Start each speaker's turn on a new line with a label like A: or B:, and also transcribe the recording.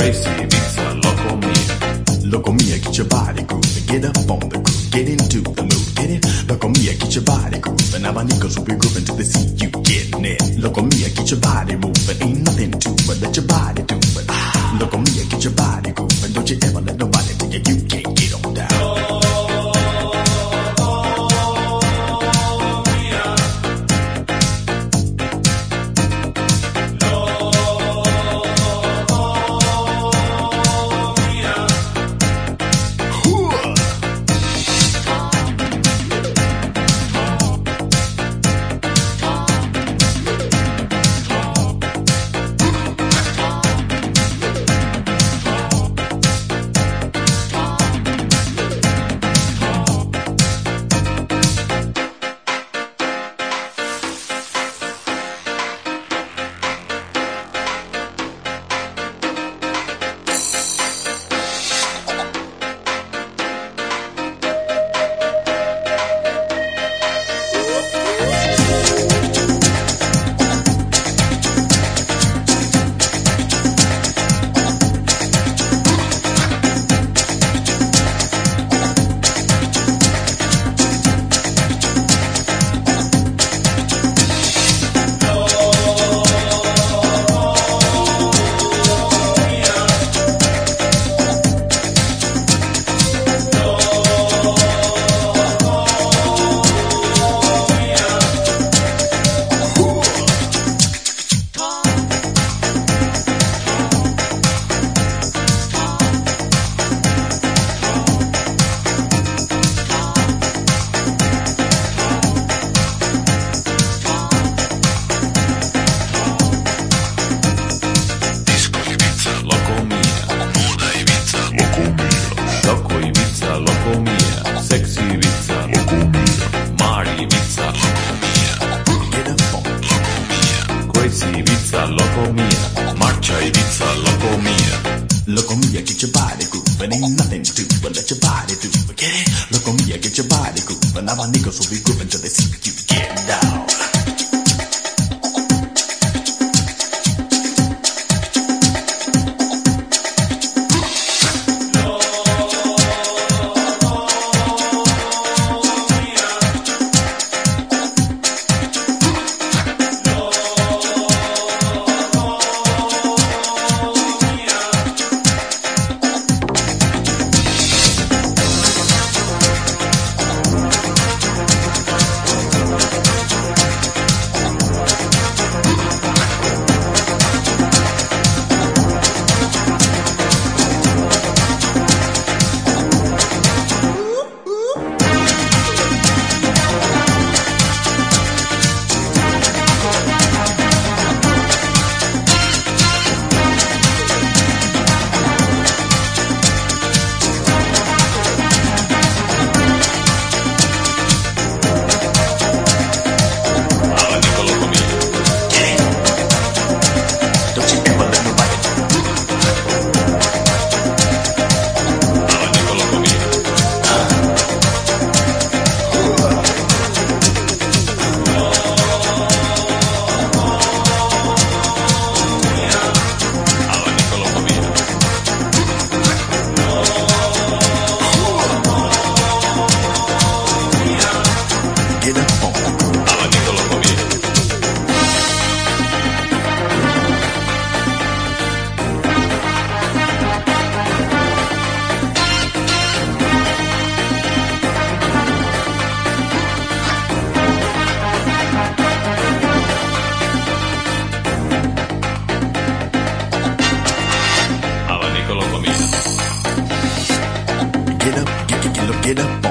A: crazy beats are loco me. Loco me, get your body grooving. Get up on the groove, get into the mood. Get it? Loco me, get your body grooving. Now my niggas will be grooving to the sea. you getting it. Loco me, get your body moving. Ain't nothing to it, let your body do it. Ah, loco me, get your body grooving. Don't you ever let Look on me, I get your body grooving. Ain't nothing to do but let your body do it. Get it? Look on me, I get your body grooving. Abanicos will be grooving till they see you get down. Get,